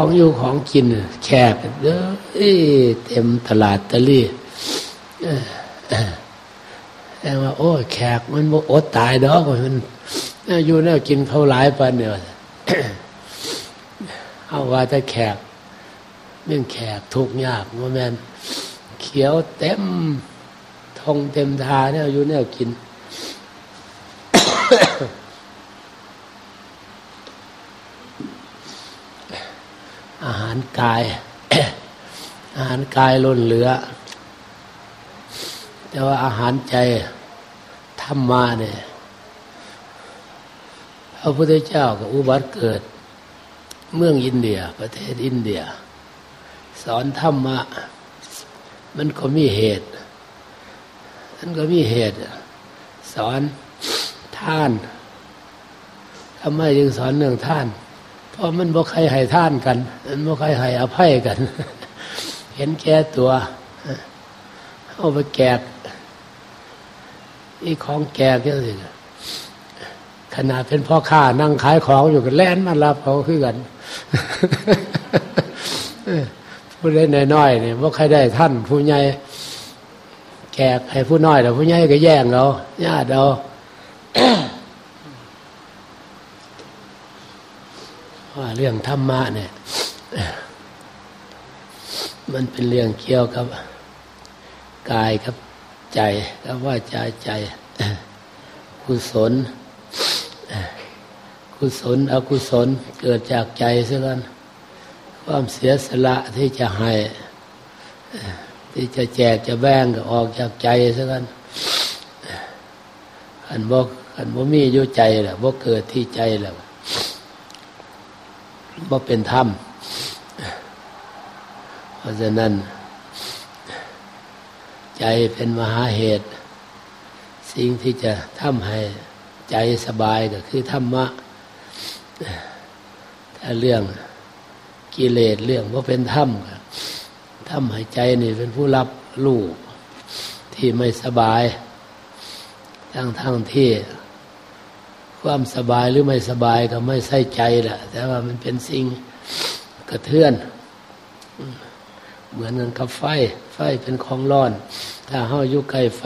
ของอยู่ของกินแขกเด้อเต็มตลาดตะลี่แต่ว่า โอ้ แขกมันอดตายดอกมันอยู่แนวกินเขาหลายปันเนี่ยเอาว่าจะแขกเมื่อแขกทุกยากว่าแมนเขียวเต็มทองเต็มทาเนี่ยอยู่แนวกินอารกาย อาหารกายล้นเหลือ แต่ว่าอาหารใจธรรมาเนี่ยพระพุทธเจ้ากับอุบัติเกิด เมืองอินเดีย ประเทศอินเดีย สอนธรรมะ มันก็มีเหตุมันก็มีเหตุ สอนท่านทำไมจึงสอนเรื่องท่าน พราะมันบ่ใครให้ท่านกัน มันบ่ใครให้อภัยกัน เห็นแก่ตัวเอาไปแกกอีของแกกก็สิขนาดเป็นพ่อค้านั่งขายของอยู่กันแล่นมารับเขาคือกันผู้ใดน้อยๆเนี่ยว่าใครได้ท่าน ผู้ใหญ่แกกให้ผู้น้อยแต่ผู้ใหญ่ก็แย่งเราญาติเราว่า เรื่องธรรมะเนี่ยมันเป็นเรื่องเกี่ยวกับกายกับใจกับว่าใจใจกุศลกุศลอกุศลเกิดจากใจเสียกันความเสียสละที่จะให้ที่จะแจกจะแบ่งก็ออกจากใจเสียกันขันบอกขันบ่มีอยู่ใจแหละบ่เกิดที่ใจแหละ บ่เป็นธรรมเพราะฉะนั้น ใจเป็นมหาเหตุ สิ่งที่จะทำให้ใจสบายก็คือธรรมะ ถ้าเรื่องกิเลสเรื่องว่าเป็นธรรมทำให้ใจนี่เป็นผู้รับรู้ที่ไม่สบาย ทั้งทั้งที่ ความสบายหรือไม่สบายก็ไม่ใส่ใจแหละแต่ว่ามันเป็นสิ่งกระเทือน เหมือนกันกับไฟ ไฟเป็นของร้อน ถ้าเฮาอยู่ใกล้ไฟ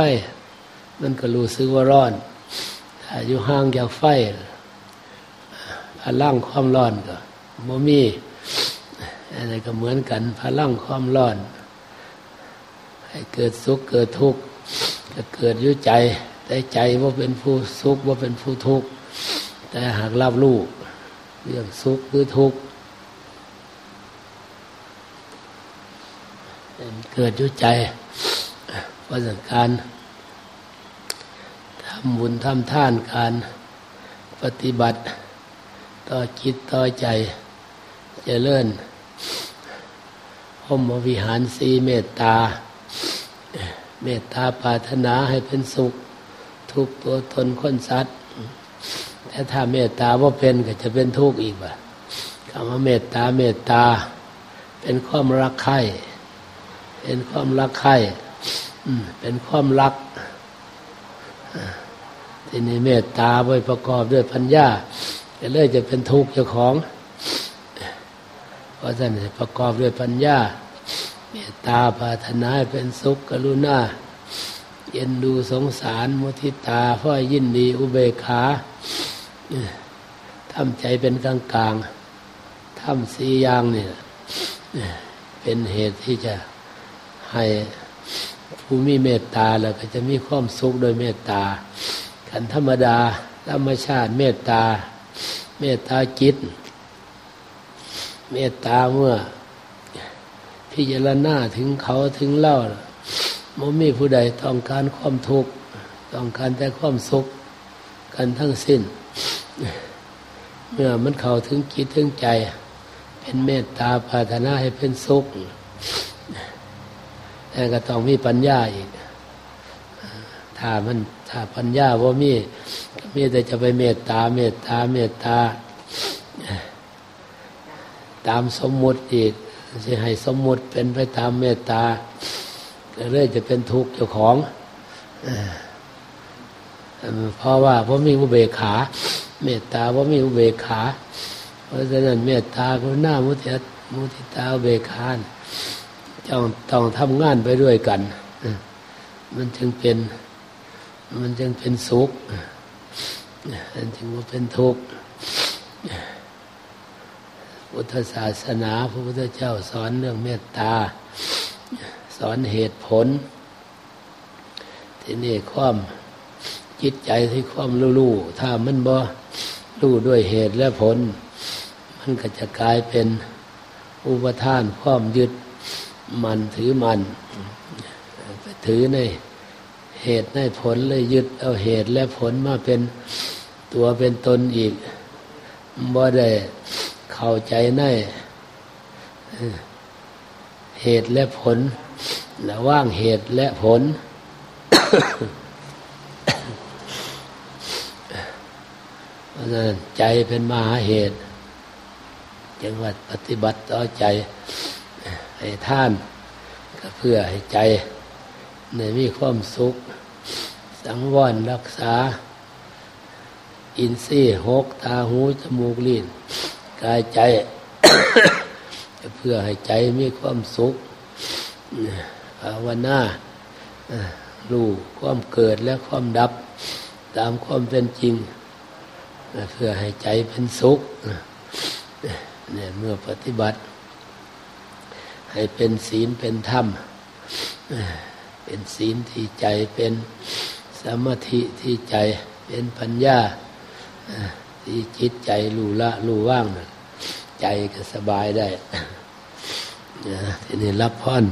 มันก็รู้สึกว่าร้อน ถ้าอยู่ห่างจากไฟพลังความร้อนก็บ่มีอะไรก็เหมือนกันพลังความร้อน ให้เกิดสุขเกิดทุกข์ก็เกิดอยู่ใจ แต่ใจว่าเป็นผู้สุขว่าเป็นผู้ทุกข์แต่หากรับรู้เรื่องสุขหรือทุกข์เกิดยุ่ใจเพราะการทำบุญทำท่านการปฏิบัติ ต่อจิตต่อใจจะเลื่อนพมวิหารสีเมตตา เมตตาปรารถนาให้เป็นสุข ทุกตัวตนคนสัตว์แต่ถ้าเมตตาว่าเป็นก็จะเป็นทุกข์อีกว่ะคำว่าเมตตาเมตตา เป็นความรักใคร่เป็นความรักใคร่เป็นความรักทีนี้เมตตาไว้ประกอบด้วยปัญญาจะเลยจะเป็นทุกข์เจ้าของ เพราะฉะนั้นประกอบด้วยปัญญา เมตตาปรารถนาเป็นสุขกรุณา เย็นดูสงสารมุทิตาพ่อยินดีอุเบกขาทำใจเป็นกลางกลางทำสีอย่างเนี่ยเป็นเหตุที่จะให้ผู้มีเมตตาแล้วก็จะมีความสุขโดยเมตตาขันธรรมดาธรรมชาติเมตตา เมตตาจิต เมตตาเมื่อพิจารณาถึงเขาถึงเล่า ม่มีผู้ใดต้องการความทุกข์ต้องการแต่ความสุขกันทั้งสิ้น เมื่อมันเข้าถึงจิตถึงใจ เป็นเมตตาปรารถนาให้เป็นสุขแต่ก็ต้องมีปัญญาอีกถ้ามันถ้าปัญญาว่ามีมีแต่จะไปเมตตา เมตตา เมตตา ตามสมมุติอีกจะให้สมมุติเป็นไปตามเมตตา ก็เลยจะเป็นทุกข์เจ้าของเพราะว่าว่าะมีอุเบกขา เมตตาว่าะมีอุเบกขา เพราะฉะนั้นเมตตากรุณามุทิมุทิตาเบคานต้องต้องทำงานไปด้วยกัน มันจึงเป็นมันจึงเป็นสุขมันจึงว่าเป็นทุกข์พุทธศาสนาพระพุทธเจ้าสอนเรื่องเมตตา อนเหตุผล ที่นี่ความจิตใจที่ความรู้ถ้ามันบ่รู้ด้วยเหตุและผล มันก็จะกลายเป็นอุปทานความยึดมันถือมันไปถือในเหตุในผลเลยยึดเอาเหตุและผลมาเป็นตัวเป็นตนอีกบ่ได้เข้าใจในเหตุและผล และว่างเหตุและผล เพราะนั้นใจเป็นมหาเหตุจังวัดปฏิบัติต่อใจ ให้ท่าน ก็เพื่อให้ใจในมีความสุข สังวรรักษา อินทรีย์หกตาหูจมูกลิ้นกายใจ เพื่อให้ใจมีความสุข ภาวนารู้ความเกิดและความดับ ตามความเป็นจริง เพื่อให้ใจเป็นสุขเนี่ยเมื่อปฏิบัติ ให้เป็นศีลเป็นธรรม เป็นศีลที่ใจเป็นสมาธิที่ใจเป็นปัญญาที่จิตใจรู้ละรู้ว่างใจก็สบายได้ทีนี้รับพร